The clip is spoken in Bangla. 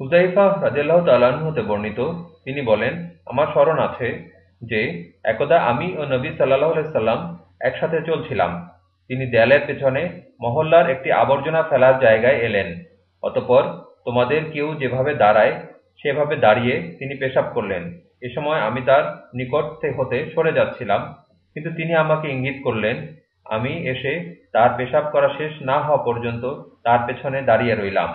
হুজাইফা রাজিয়াল্লাহ তাল্লাহ্ন হতে বর্ণিত, তিনি বলেন, আমার স্মরণ আছে যে একদা আমি ও নবী সাল্লাহ সাল্লাম একসাথে চলছিলাম। তিনি দেয়ালের পেছনে মহল্লার একটি আবর্জনা ফেলার জায়গায় এলেন। অতপর তোমাদের কেউ যেভাবে দাঁড়ায়, সেভাবে দাঁড়িয়ে তিনি পেশাব করলেন। এ সময় আমি তার নিকট হতে সরে যাচ্ছিলাম। কিন্তু তিনি আমাকে ইঙ্গিত করলেন, আমি এসে তার পেশাব করা শেষ না হওয়া পর্যন্ত তার পেছনে দাঁড়িয়ে রইলাম।